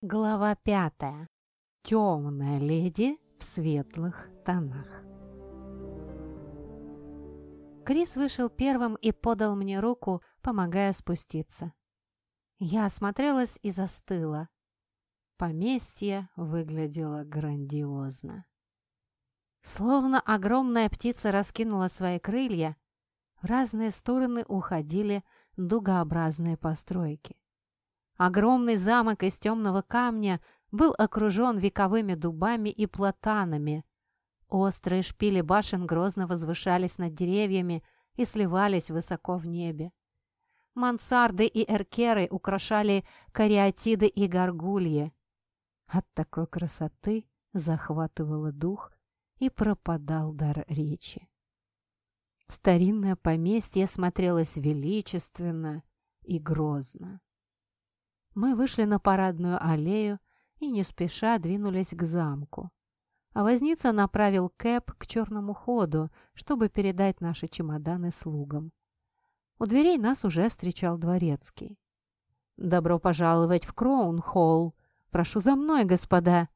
Глава пятая. Темная леди в светлых тонах. Крис вышел первым и подал мне руку, помогая спуститься. Я осмотрелась и застыла. Поместье выглядело грандиозно. Словно огромная птица раскинула свои крылья, в разные стороны уходили дугообразные постройки. Огромный замок из темного камня был окружен вековыми дубами и платанами. Острые шпили башен грозно возвышались над деревьями и сливались высоко в небе. Мансарды и эркеры украшали кариатиды и горгульи. От такой красоты захватывало дух и пропадал дар речи. Старинное поместье смотрелось величественно и грозно. Мы вышли на парадную аллею и не спеша двинулись к замку. А возница направил Кэп к черному ходу, чтобы передать наши чемоданы слугам. У дверей нас уже встречал дворецкий. «Добро пожаловать в Кроун-холл! Прошу за мной, господа!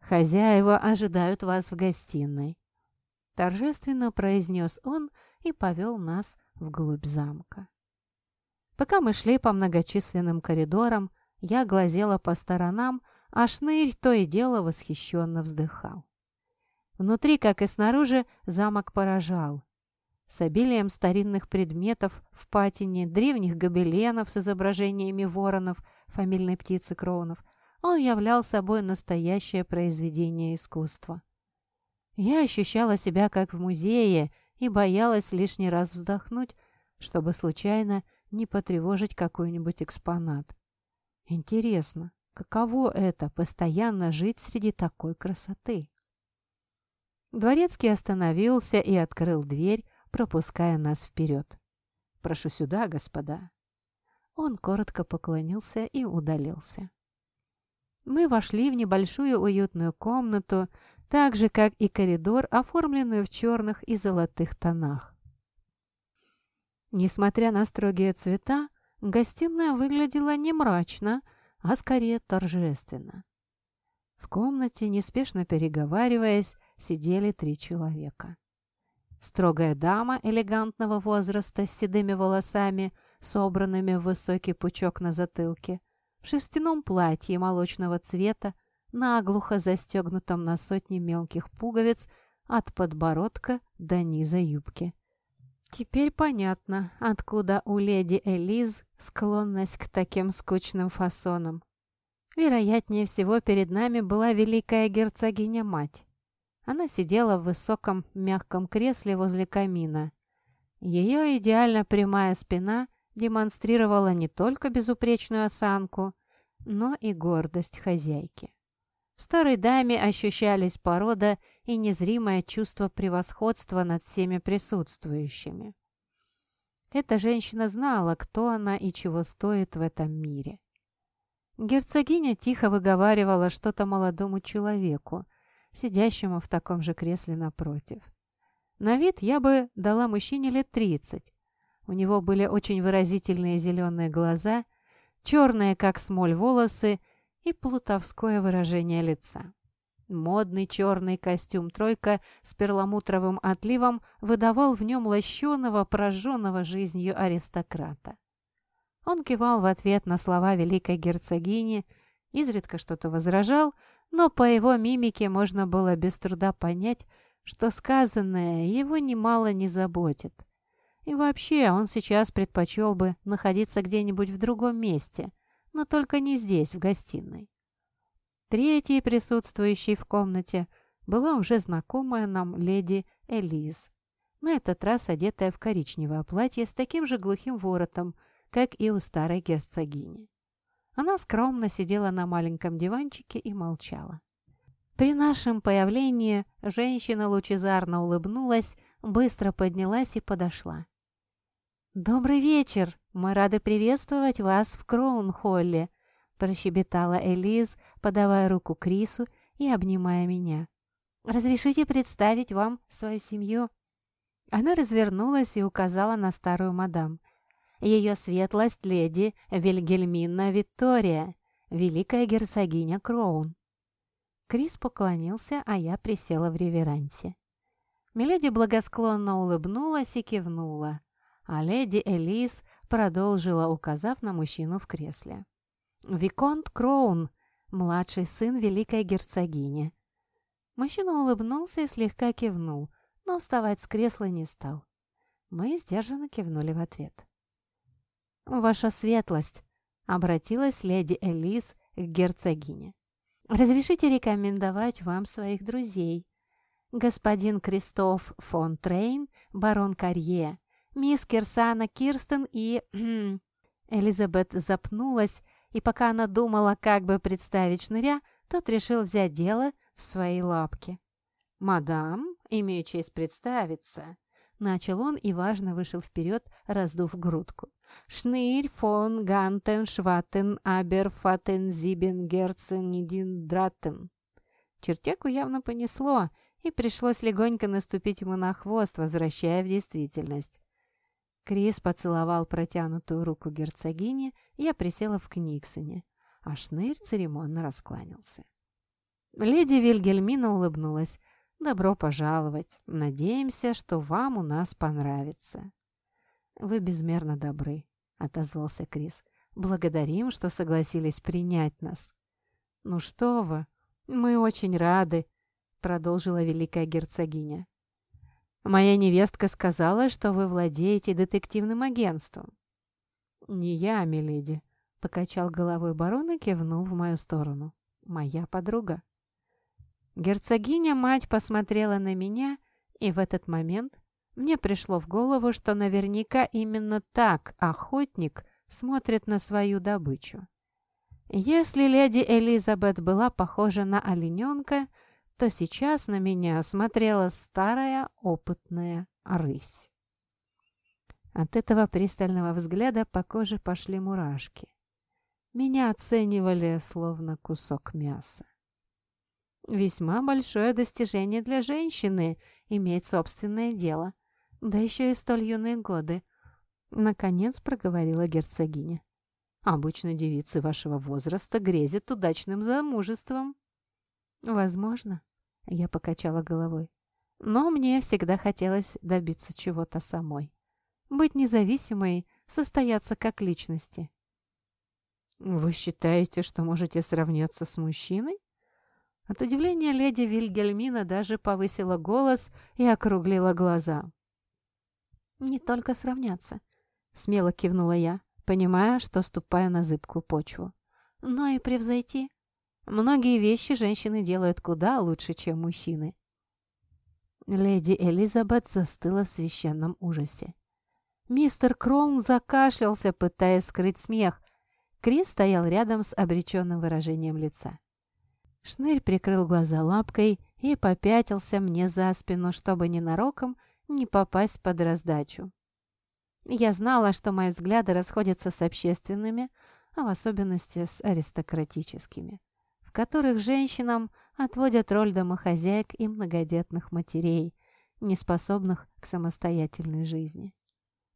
Хозяева ожидают вас в гостиной!» Торжественно произнес он и повел нас вглубь замка. Пока мы шли по многочисленным коридорам, я глазела по сторонам, а шнырь то и дело восхищенно вздыхал. Внутри, как и снаружи, замок поражал. С обилием старинных предметов в патине, древних гобеленов с изображениями воронов, фамильной птицы Кроунов, он являл собой настоящее произведение искусства. Я ощущала себя как в музее и боялась лишний раз вздохнуть, чтобы случайно не потревожить какой-нибудь экспонат. Интересно, каково это – постоянно жить среди такой красоты? Дворецкий остановился и открыл дверь, пропуская нас вперед. «Прошу сюда, господа». Он коротко поклонился и удалился. Мы вошли в небольшую уютную комнату, так же, как и коридор, оформленную в черных и золотых тонах. Несмотря на строгие цвета, Гостиная выглядела не мрачно, а скорее торжественно. В комнате, неспешно переговариваясь, сидели три человека. Строгая дама элегантного возраста с седыми волосами, собранными в высокий пучок на затылке, в шерстяном платье молочного цвета, наглухо застегнутом на сотни мелких пуговиц от подбородка до низа юбки. Теперь понятно, откуда у леди Элиз склонность к таким скучным фасонам. Вероятнее всего, перед нами была великая герцогиня-мать. Она сидела в высоком мягком кресле возле камина. Ее идеально прямая спина демонстрировала не только безупречную осанку, но и гордость хозяйки. В старой даме ощущались порода и незримое чувство превосходства над всеми присутствующими. Эта женщина знала, кто она и чего стоит в этом мире. Герцогиня тихо выговаривала что-то молодому человеку, сидящему в таком же кресле напротив. На вид я бы дала мужчине лет тридцать. У него были очень выразительные зеленые глаза, черные, как смоль, волосы и плутовское выражение лица. Модный черный костюм «тройка» с перламутровым отливом выдавал в нем лощеного, пораженного жизнью аристократа. Он кивал в ответ на слова великой герцогини, изредка что-то возражал, но по его мимике можно было без труда понять, что сказанное его немало не заботит. И вообще он сейчас предпочел бы находиться где-нибудь в другом месте, но только не здесь, в гостиной. Третьей присутствующей в комнате была уже знакомая нам леди Элиз, на этот раз одетая в коричневое платье с таким же глухим воротом, как и у старой герцогини. Она скромно сидела на маленьком диванчике и молчала. При нашем появлении женщина лучезарно улыбнулась, быстро поднялась и подошла. «Добрый вечер! Мы рады приветствовать вас в Кроун-Холле!» прощебетала Элиз, подавая руку Крису и обнимая меня. «Разрешите представить вам свою семью?» Она развернулась и указала на старую мадам. «Ее светлость леди Вильгельмина Виктория, великая герцогиня Кроун». Крис поклонился, а я присела в реверансе. Миледи благосклонно улыбнулась и кивнула, а леди Элис продолжила, указав на мужчину в кресле. «Виконт Кроун, младший сын великой герцогини». Мужчина улыбнулся и слегка кивнул, но вставать с кресла не стал. Мы сдержанно кивнули в ответ. «Ваша светлость!» — обратилась леди Элис к герцогине. «Разрешите рекомендовать вам своих друзей. Господин Кристоф фон Трейн, барон Карье, мисс Кирсана Кирстен и...» Элизабет запнулась, и пока она думала, как бы представить шныря, тот решил взять дело в свои лапки. «Мадам, имею честь представиться», — начал он и важно вышел вперед, раздув грудку. «Шнырь фон Гантен Шватен Аберфатен Зибен Герцен Нидиндратен». Чертяку явно понесло, и пришлось легонько наступить ему на хвост, возвращая в действительность. Крис поцеловал протянутую руку герцогини, я присела в Книксоне, а Шнырь церемонно раскланялся. Леди Вильгельмина улыбнулась. «Добро пожаловать. Надеемся, что вам у нас понравится». «Вы безмерно добры», — отозвался Крис. «Благодарим, что согласились принять нас». «Ну что вы, мы очень рады», — продолжила великая герцогиня. «Моя невестка сказала, что вы владеете детективным агентством». «Не я, миледи», — покачал головой барон и кивнул в мою сторону. «Моя подруга». Герцогиня-мать посмотрела на меня, и в этот момент мне пришло в голову, что наверняка именно так охотник смотрит на свою добычу. Если леди Элизабет была похожа на олененка, то сейчас на меня смотрела старая опытная рысь. От этого пристального взгляда по коже пошли мурашки. Меня оценивали словно кусок мяса. Весьма большое достижение для женщины иметь собственное дело, да еще и столь юные годы. Наконец проговорила герцогиня. Обычно девицы вашего возраста грезят удачным замужеством. Возможно, я покачала головой. Но мне всегда хотелось добиться чего-то самой. Быть независимой, состояться как личности. Вы считаете, что можете сравняться с мужчиной? От удивления леди Вильгельмина даже повысила голос и округлила глаза. «Не только сравняться», — смело кивнула я, понимая, что ступаю на зыбкую почву. «Но и превзойти. Многие вещи женщины делают куда лучше, чем мужчины». Леди Элизабет застыла в священном ужасе. Мистер Кроун закашлялся, пытаясь скрыть смех. Крис стоял рядом с обреченным выражением лица. Шнырь прикрыл глаза лапкой и попятился мне за спину, чтобы ненароком не попасть под раздачу. Я знала, что мои взгляды расходятся с общественными, а в особенности с аристократическими, в которых женщинам отводят роль домохозяек и многодетных матерей, неспособных к самостоятельной жизни.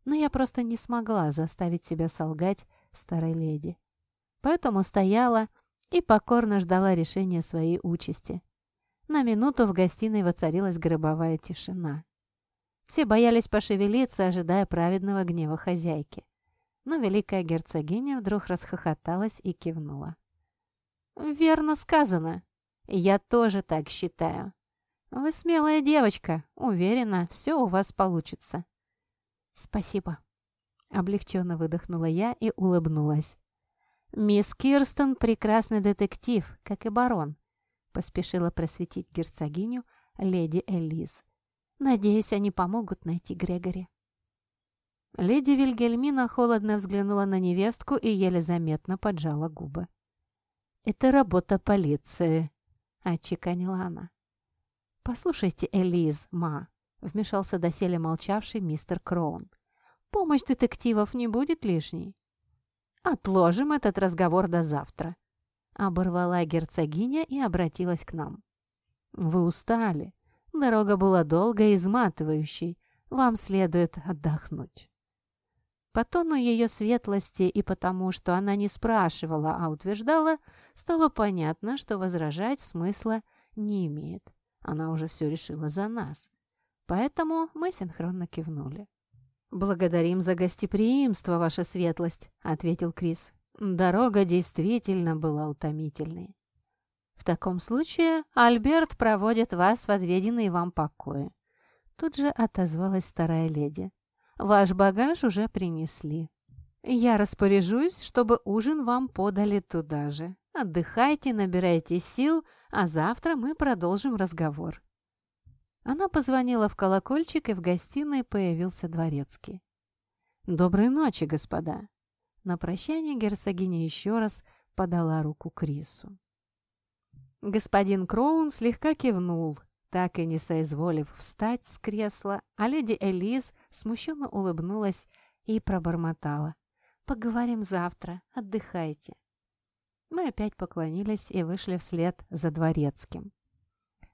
Но я просто не смогла заставить себя солгать старой леди. Поэтому стояла, и покорно ждала решения своей участи. На минуту в гостиной воцарилась гробовая тишина. Все боялись пошевелиться, ожидая праведного гнева хозяйки. Но великая герцогиня вдруг расхохоталась и кивнула. «Верно сказано. Я тоже так считаю. Вы смелая девочка. Уверена, все у вас получится». «Спасибо». Облегченно выдохнула я и улыбнулась. «Мисс Кирстен – прекрасный детектив, как и барон», – поспешила просветить герцогиню леди Элиз. «Надеюсь, они помогут найти Грегори». Леди Вильгельмина холодно взглянула на невестку и еле заметно поджала губы. «Это работа полиции», — отчеканила она. «Послушайте, Элиз, ма», — вмешался доселе молчавший мистер Кроун. «Помощь детективов не будет лишней. «Отложим этот разговор до завтра», — оборвала герцогиня и обратилась к нам. «Вы устали. Дорога была долгой и изматывающей. Вам следует отдохнуть». По тону ее светлости и потому, что она не спрашивала, а утверждала, стало понятно, что возражать смысла не имеет. Она уже все решила за нас. Поэтому мы синхронно кивнули. «Благодарим за гостеприимство, ваша светлость», — ответил Крис. Дорога действительно была утомительной. «В таком случае Альберт проводит вас в отведенные вам покои». Тут же отозвалась старая леди. «Ваш багаж уже принесли. Я распоряжусь, чтобы ужин вам подали туда же. Отдыхайте, набирайте сил, а завтра мы продолжим разговор». Она позвонила в колокольчик, и в гостиной появился дворецкий. «Доброй ночи, господа!» На прощание герцогиня еще раз подала руку Крису. Господин Кроун слегка кивнул, так и не соизволив встать с кресла, а леди Элиз смущенно улыбнулась и пробормотала. «Поговорим завтра, отдыхайте». Мы опять поклонились и вышли вслед за дворецким.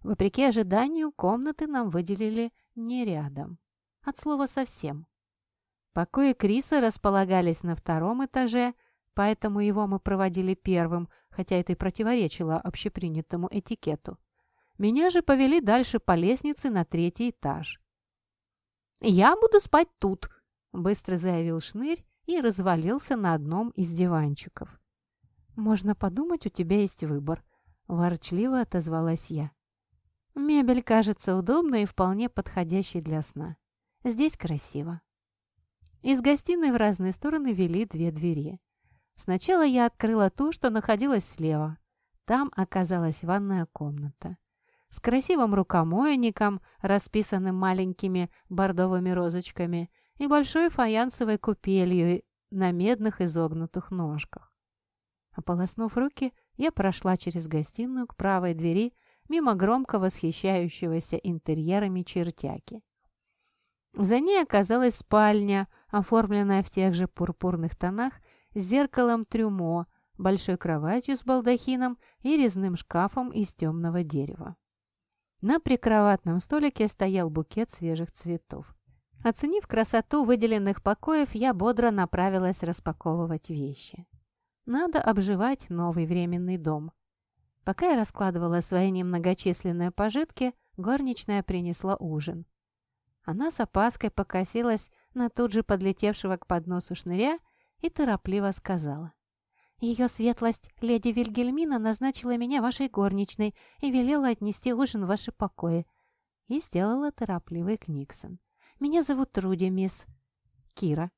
Вопреки ожиданию, комнаты нам выделили не рядом. От слова совсем. Покои Криса располагались на втором этаже, поэтому его мы проводили первым, хотя это и противоречило общепринятому этикету. Меня же повели дальше по лестнице на третий этаж. «Я буду спать тут», — быстро заявил Шнырь и развалился на одном из диванчиков. «Можно подумать, у тебя есть выбор», — ворчливо отозвалась я. Мебель кажется удобной и вполне подходящей для сна. Здесь красиво. Из гостиной в разные стороны вели две двери. Сначала я открыла ту, что находилась слева. Там оказалась ванная комната. С красивым рукомойником, расписанным маленькими бордовыми розочками, и большой фаянсовой купелью на медных изогнутых ножках. Ополоснув руки, я прошла через гостиную к правой двери мимо громко восхищающегося интерьерами чертяки. За ней оказалась спальня, оформленная в тех же пурпурных тонах, с зеркалом трюмо, большой кроватью с балдахином и резным шкафом из темного дерева. На прикроватном столике стоял букет свежих цветов. Оценив красоту выделенных покоев, я бодро направилась распаковывать вещи. Надо обживать новый временный дом. Пока я раскладывала свои немногочисленные пожитки, горничная принесла ужин. Она с опаской покосилась на тут же подлетевшего к подносу шныря и торопливо сказала. «Ее светлость, леди Вильгельмина, назначила меня вашей горничной и велела отнести ужин в ваши покои». И сделала торопливый Книксон. «Меня зовут Труди, мисс...» «Кира».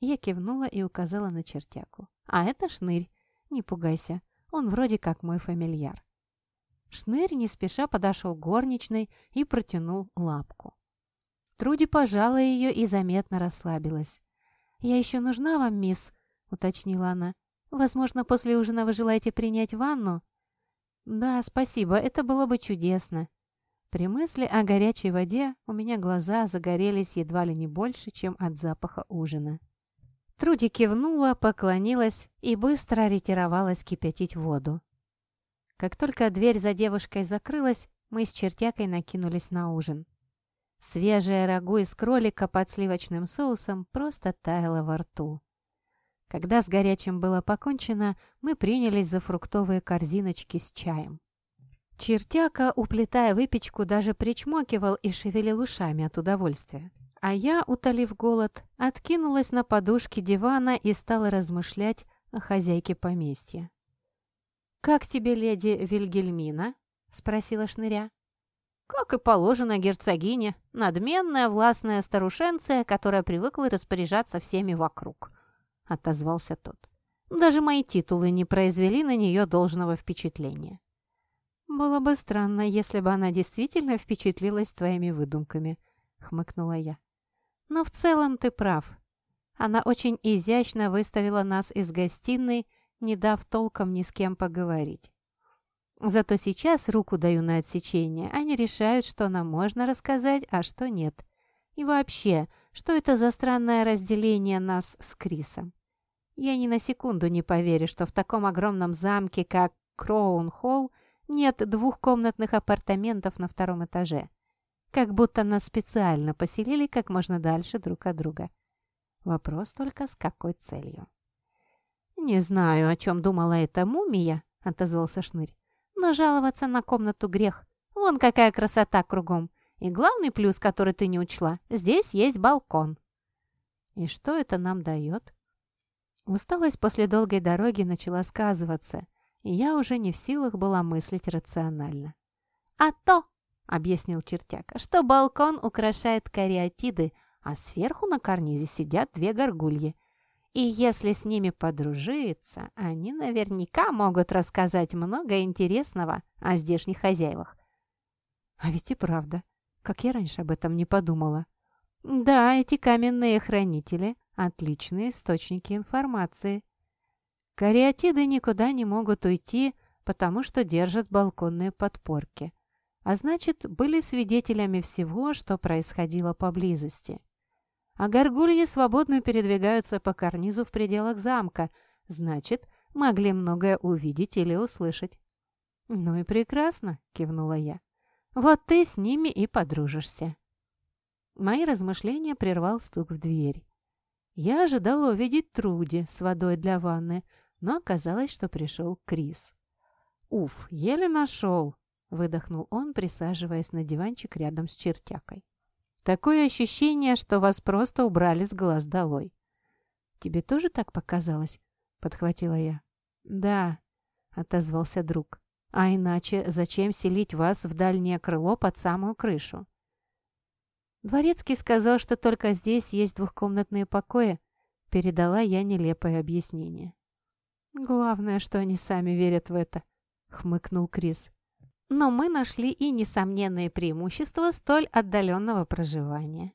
Я кивнула и указала на чертяку. «А это шнырь. Не пугайся. Он вроде как мой фамильяр». Шнырь не спеша подошел к горничной и протянул лапку. Труди пожала ее и заметно расслабилась. «Я еще нужна вам, мисс?» — уточнила она. «Возможно, после ужина вы желаете принять ванну?» «Да, спасибо, это было бы чудесно». При мысли о горячей воде у меня глаза загорелись едва ли не больше, чем от запаха ужина. Труди кивнула, поклонилась и быстро ретировалась кипятить воду. Как только дверь за девушкой закрылась, мы с чертякой накинулись на ужин. Свежее рагу из кролика под сливочным соусом просто таяло во рту. Когда с горячим было покончено, мы принялись за фруктовые корзиночки с чаем. Чертяка, уплетая выпечку, даже причмокивал и шевелил ушами от удовольствия. А я, утолив голод, откинулась на подушке дивана и стала размышлять о хозяйке поместья. «Как тебе, леди Вильгельмина?» — спросила Шныря. Как и положено герцогине, надменная властная старушенция, которая привыкла распоряжаться всеми вокруг, — отозвался тот. Даже мои титулы не произвели на нее должного впечатления. «Было бы странно, если бы она действительно впечатлилась твоими выдумками», — хмыкнула я. «Но в целом ты прав. Она очень изящно выставила нас из гостиной, не дав толком ни с кем поговорить. Зато сейчас руку даю на отсечение. Они решают, что нам можно рассказать, а что нет. И вообще, что это за странное разделение нас с Крисом? Я ни на секунду не поверю, что в таком огромном замке, как Кроун-Холл, нет двухкомнатных апартаментов на втором этаже. Как будто нас специально поселили как можно дальше друг от друга. Вопрос только с какой целью. «Не знаю, о чем думала эта мумия», — отозвался Шнырь. «Но жаловаться на комнату грех. Вон какая красота кругом. И главный плюс, который ты не учла, здесь есть балкон». «И что это нам дает?» Усталость после долгой дороги начала сказываться, и я уже не в силах была мыслить рационально. «А то», — объяснил чертяк, — «что балкон украшает кариатиды, а сверху на карнизе сидят две горгульи. И если с ними подружиться, они наверняка могут рассказать много интересного о здешних хозяевах. А ведь и правда, как я раньше об этом не подумала. Да, эти каменные хранители – отличные источники информации. Кариатиды никуда не могут уйти, потому что держат балконные подпорки. А значит, были свидетелями всего, что происходило поблизости а горгульи свободно передвигаются по карнизу в пределах замка, значит, могли многое увидеть или услышать. «Ну и прекрасно», — кивнула я. «Вот ты с ними и подружишься». Мои размышления прервал стук в дверь. Я ожидала увидеть Труди с водой для ванны, но оказалось, что пришел Крис. «Уф, еле нашел!» — выдохнул он, присаживаясь на диванчик рядом с чертякой. Такое ощущение, что вас просто убрали с глаз долой. «Тебе тоже так показалось?» — подхватила я. «Да», — отозвался друг. «А иначе зачем селить вас в дальнее крыло под самую крышу?» Дворецкий сказал, что только здесь есть двухкомнатные покои. Передала я нелепое объяснение. «Главное, что они сами верят в это», — хмыкнул Крис. Но мы нашли и несомненные преимущества столь отдаленного проживания.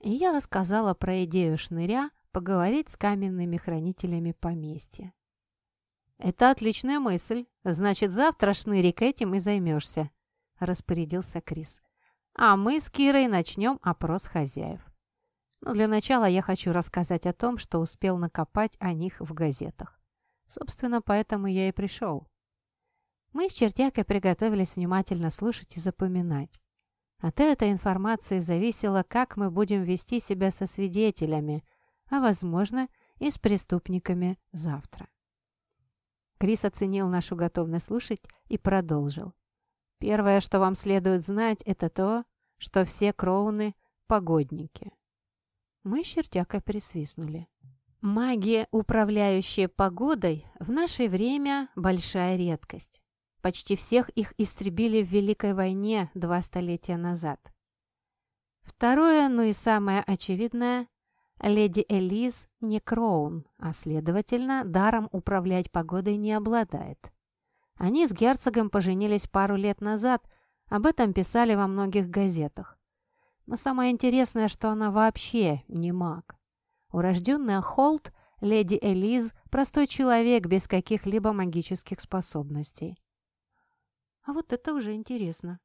И я рассказала про идею шныря поговорить с каменными хранителями поместья. «Это отличная мысль. Значит, завтра, Шнырик, этим и займешься», – распорядился Крис. «А мы с Кирой начнем опрос хозяев. Но для начала я хочу рассказать о том, что успел накопать о них в газетах. Собственно, поэтому я и пришел. Мы с чертякой приготовились внимательно слушать и запоминать. От этой информации зависело, как мы будем вести себя со свидетелями, а, возможно, и с преступниками завтра. Крис оценил нашу готовность слушать и продолжил. Первое, что вам следует знать, это то, что все кроуны – погодники. Мы с чертякой присвистнули. Магия, управляющая погодой, в наше время большая редкость. Почти всех их истребили в Великой войне два столетия назад. Второе, ну и самое очевидное, леди Элиз не Кроун, а, следовательно, даром управлять погодой не обладает. Они с герцогом поженились пару лет назад, об этом писали во многих газетах. Но самое интересное, что она вообще не маг. Урожденная Холт, леди Элиз, простой человек без каких-либо магических способностей. А вот это уже интересно.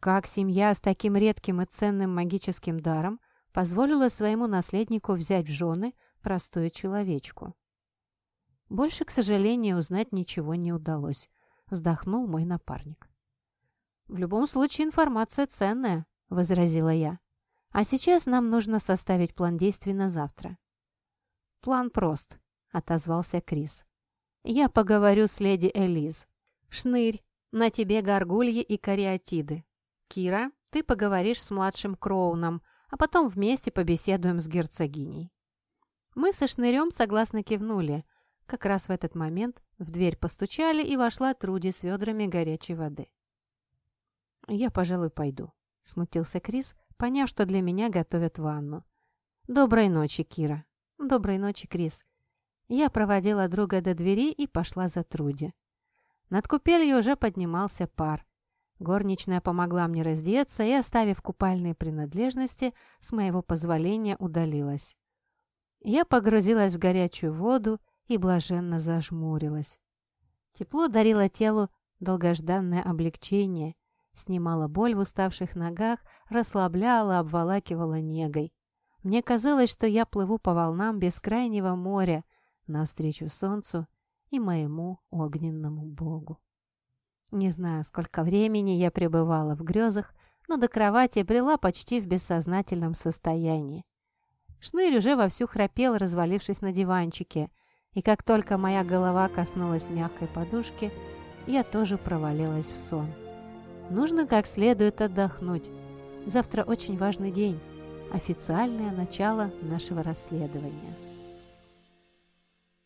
Как семья с таким редким и ценным магическим даром позволила своему наследнику взять в жены простую человечку? Больше, к сожалению, узнать ничего не удалось, вздохнул мой напарник. «В любом случае информация ценная», — возразила я. «А сейчас нам нужно составить план действий на завтра». «План прост», — отозвался Крис. «Я поговорю с леди Элиз. Шнырь, на тебе горгульи и кариатиды. Кира, ты поговоришь с младшим Кроуном, а потом вместе побеседуем с герцогиней». Мы со Шнырем согласно кивнули. Как раз в этот момент в дверь постучали, и вошла Труди с ведрами горячей воды. «Я, пожалуй, пойду», — смутился Крис, поняв, что для меня готовят ванну. «Доброй ночи, Кира». «Доброй ночи, Крис». Я проводила друга до двери и пошла за Труди. Над купелью уже поднимался пар. Горничная помогла мне раздеться и, оставив купальные принадлежности, с моего позволения удалилась. Я погрузилась в горячую воду и блаженно зажмурилась. Тепло дарило телу долгожданное облегчение, снимало боль в уставших ногах, расслабляло, обволакивало негой. Мне казалось, что я плыву по волнам бескрайнего моря навстречу солнцу и моему огненному богу. Не знаю, сколько времени я пребывала в грезах, но до кровати брела почти в бессознательном состоянии. Шнырь уже вовсю храпел, развалившись на диванчике, и как только моя голова коснулась мягкой подушки, я тоже провалилась в сон. Нужно как следует отдохнуть. Завтра очень важный день. Официальное начало нашего расследования.